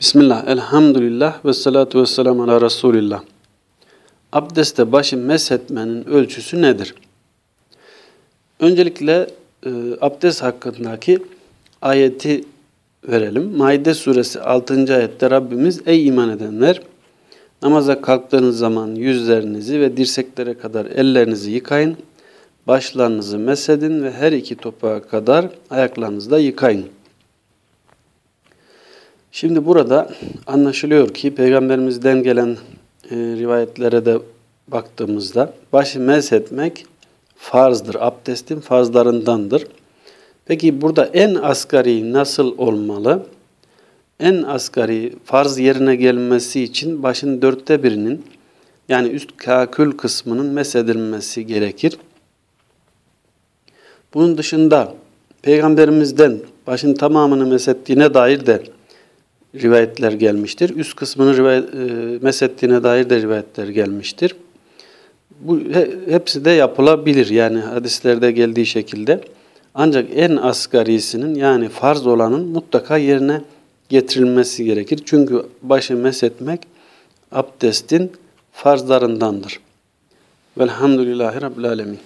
Bismillah, elhamdülillah ve salatu ve selamu ala Resulillah. Abdeste başı meshetmenin ölçüsü nedir? Öncelikle e, abdest hakkındaki ayeti verelim. Maide suresi 6. ayette Rabbimiz ey iman edenler namaza kalktığınız zaman yüzlerinizi ve dirseklere kadar ellerinizi yıkayın. Başlarınızı mesedin ve her iki topağa kadar ayaklarınızı da yıkayın. Şimdi burada anlaşılıyor ki Peygamberimizden gelen e, rivayetlere de baktığımızda başı meshetmek farzdır. Abdestin farzlarındandır. Peki burada en asgari nasıl olmalı? En asgari farz yerine gelmesi için başın dörtte birinin yani üst kakül kısmının mesedilmesi gerekir. Bunun dışında Peygamberimizden başın tamamını mesettiğine dair de rivayetler gelmiştir. Üst kısmını rivayet, e, mesettiğine dair de rivayetler gelmiştir. Bu he, hepsi de yapılabilir yani hadislerde geldiği şekilde. Ancak en asgarisinin yani farz olanın mutlaka yerine getirilmesi gerekir. Çünkü başı mesetmek abdestin farzlarındandır. Velhamdülillahi Rabbil Alemin.